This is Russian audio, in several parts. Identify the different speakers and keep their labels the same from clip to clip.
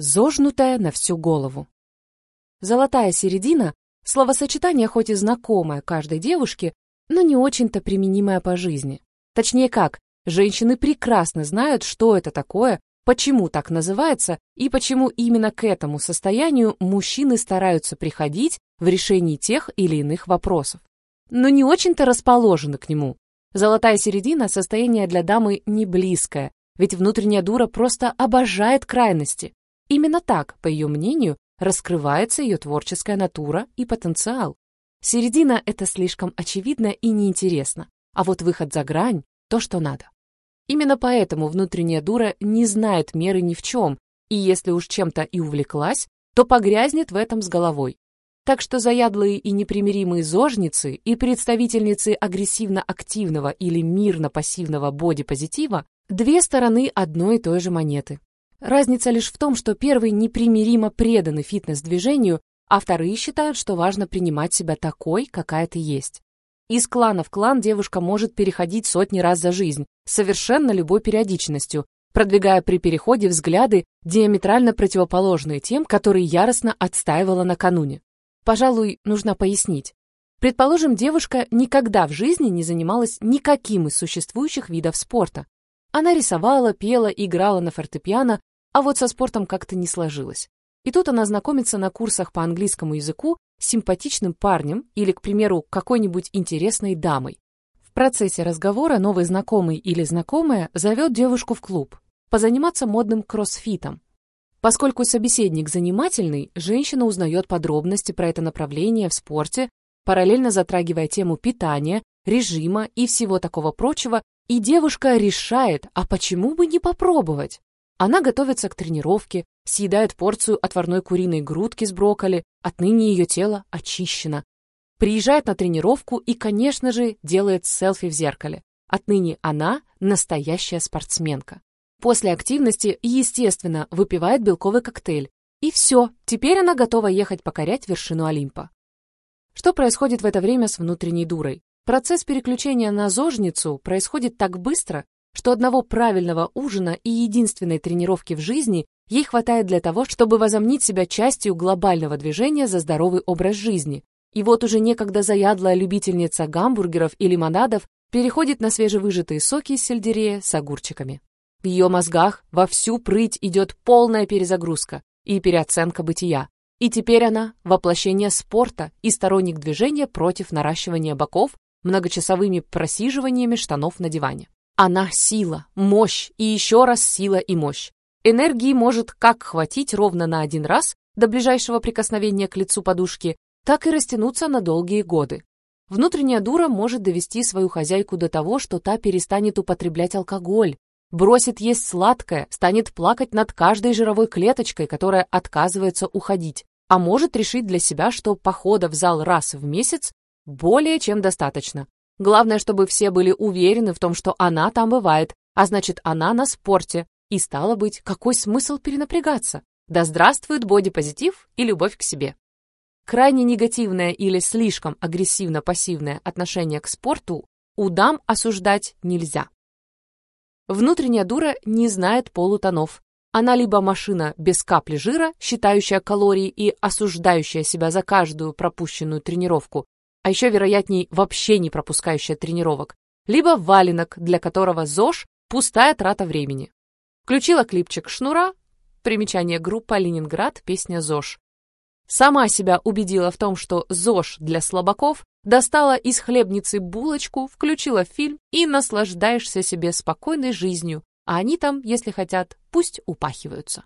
Speaker 1: зожнутая на всю голову. Золотая середина — словосочетание хоть и знакомое каждой девушке, но не очень-то применимое по жизни. Точнее как, женщины прекрасно знают, что это такое, почему так называется и почему именно к этому состоянию мужчины стараются приходить в решении тех или иных вопросов. Но не очень-то расположены к нему. Золотая середина – состояние для дамы не близкое, ведь внутренняя дура просто обожает крайности. Именно так, по ее мнению, раскрывается ее творческая натура и потенциал. Середина – это слишком очевидно и неинтересно, а вот выход за грань – то, что надо. Именно поэтому внутренняя дура не знает меры ни в чем, и если уж чем-то и увлеклась, то погрязнет в этом с головой. Так что заядлые и непримиримые зожницы и представительницы агрессивно-активного или мирно-пассивного бодипозитива – две стороны одной и той же монеты. Разница лишь в том, что первые непримиримо преданы фитнес-движению, а вторые считают, что важно принимать себя такой, какая ты есть. Из клана в клан девушка может переходить сотни раз за жизнь, совершенно любой периодичностью, продвигая при переходе взгляды, диаметрально противоположные тем, которые яростно отстаивала накануне. Пожалуй, нужно пояснить. Предположим, девушка никогда в жизни не занималась никаким из существующих видов спорта. Она рисовала, пела, играла на фортепиано, а вот со спортом как-то не сложилось. И тут она знакомится на курсах по английскому языку с симпатичным парнем или, к примеру, какой-нибудь интересной дамой. В процессе разговора новый знакомый или знакомая зовет девушку в клуб позаниматься модным кроссфитом. Поскольку собеседник занимательный, женщина узнает подробности про это направление в спорте, параллельно затрагивая тему питания, режима и всего такого прочего, и девушка решает, а почему бы не попробовать? Она готовится к тренировке, съедает порцию отварной куриной грудки с брокколи, отныне ее тело очищено. Приезжает на тренировку и, конечно же, делает селфи в зеркале. Отныне она настоящая спортсменка. После активности, естественно, выпивает белковый коктейль. И все, теперь она готова ехать покорять вершину Олимпа. Что происходит в это время с внутренней дурой? Процесс переключения на зожницу происходит так быстро, что одного правильного ужина и единственной тренировки в жизни ей хватает для того, чтобы возомнить себя частью глобального движения за здоровый образ жизни. И вот уже некогда заядлая любительница гамбургеров и лимонадов переходит на свежевыжатые соки из сельдерея с огурчиками. В ее мозгах во всю прыть идет полная перезагрузка и переоценка бытия. И теперь она – воплощение спорта и сторонник движения против наращивания боков многочасовыми просиживаниями штанов на диване. Она сила, мощь и еще раз сила и мощь. Энергии может как хватить ровно на один раз до ближайшего прикосновения к лицу подушки, так и растянуться на долгие годы. Внутренняя дура может довести свою хозяйку до того, что та перестанет употреблять алкоголь, бросит есть сладкое, станет плакать над каждой жировой клеточкой, которая отказывается уходить, а может решить для себя, что похода в зал раз в месяц более чем достаточно, Главное, чтобы все были уверены в том, что она там бывает, а значит, она на спорте. И стало быть, какой смысл перенапрягаться? Да здравствует бодипозитив и любовь к себе. Крайне негативное или слишком агрессивно-пассивное отношение к спорту у дам осуждать нельзя. Внутренняя дура не знает полутонов. Она либо машина без капли жира, считающая калории и осуждающая себя за каждую пропущенную тренировку, а еще вероятней вообще не пропускающая тренировок, либо валенок, для которого ЗОЖ – пустая трата времени. Включила клипчик «Шнура», примечание группа «Ленинград», песня «ЗОЖ». Сама себя убедила в том, что ЗОЖ для слабаков, достала из хлебницы булочку, включила фильм и наслаждаешься себе спокойной жизнью, а они там, если хотят, пусть упахиваются.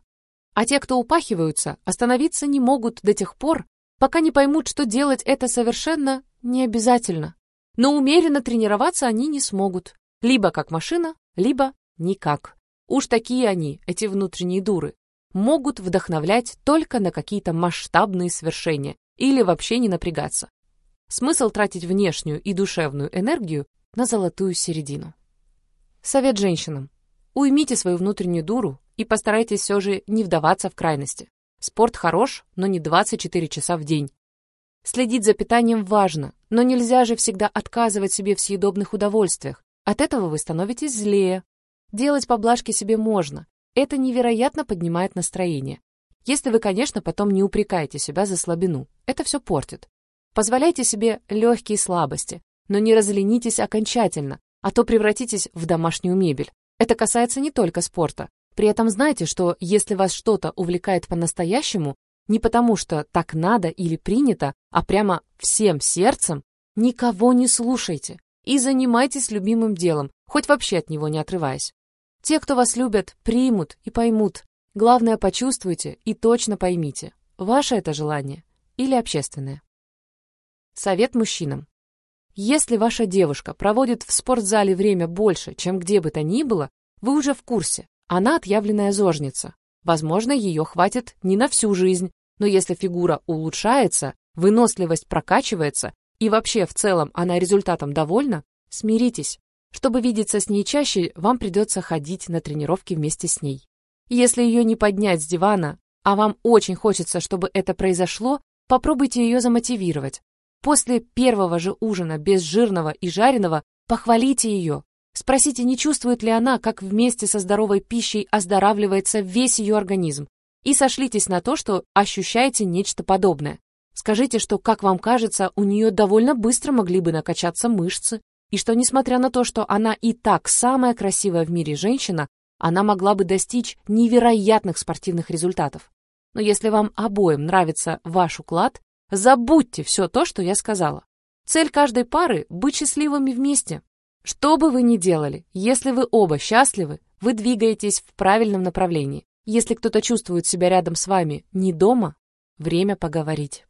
Speaker 1: А те, кто упахиваются, остановиться не могут до тех пор, пока не поймут, что делать это совершенно не обязательно. Но умеренно тренироваться они не смогут. Либо как машина, либо никак. Уж такие они, эти внутренние дуры, могут вдохновлять только на какие-то масштабные свершения или вообще не напрягаться. Смысл тратить внешнюю и душевную энергию на золотую середину. Совет женщинам. Уймите свою внутреннюю дуру и постарайтесь все же не вдаваться в крайности. Спорт хорош, но не 24 часа в день. Следить за питанием важно, но нельзя же всегда отказывать себе в съедобных удовольствиях. От этого вы становитесь злее. Делать поблажки себе можно. Это невероятно поднимает настроение. Если вы, конечно, потом не упрекаете себя за слабину. Это все портит. Позволяйте себе легкие слабости, но не разленитесь окончательно, а то превратитесь в домашнюю мебель. Это касается не только спорта. При этом знайте, что если вас что-то увлекает по-настоящему, не потому что так надо или принято, а прямо всем сердцем, никого не слушайте и занимайтесь любимым делом, хоть вообще от него не отрываясь. Те, кто вас любят, примут и поймут. Главное, почувствуйте и точно поймите, ваше это желание или общественное. Совет мужчинам. Если ваша девушка проводит в спортзале время больше, чем где бы то ни было, вы уже в курсе. Она отъявленная зожница. Возможно, ее хватит не на всю жизнь, но если фигура улучшается, выносливость прокачивается и вообще в целом она результатом довольна, смиритесь. Чтобы видеться с ней чаще, вам придется ходить на тренировки вместе с ней. Если ее не поднять с дивана, а вам очень хочется, чтобы это произошло, попробуйте ее замотивировать. После первого же ужина без жирного и жареного похвалите ее. Спросите, не чувствует ли она, как вместе со здоровой пищей оздоравливается весь ее организм. И сошлитесь на то, что ощущаете нечто подобное. Скажите, что, как вам кажется, у нее довольно быстро могли бы накачаться мышцы, и что, несмотря на то, что она и так самая красивая в мире женщина, она могла бы достичь невероятных спортивных результатов. Но если вам обоим нравится ваш уклад, Забудьте все то, что я сказала. Цель каждой пары — быть счастливыми вместе. Что бы вы ни делали, если вы оба счастливы, вы двигаетесь в правильном направлении. Если кто-то чувствует себя рядом с вами не дома, время поговорить.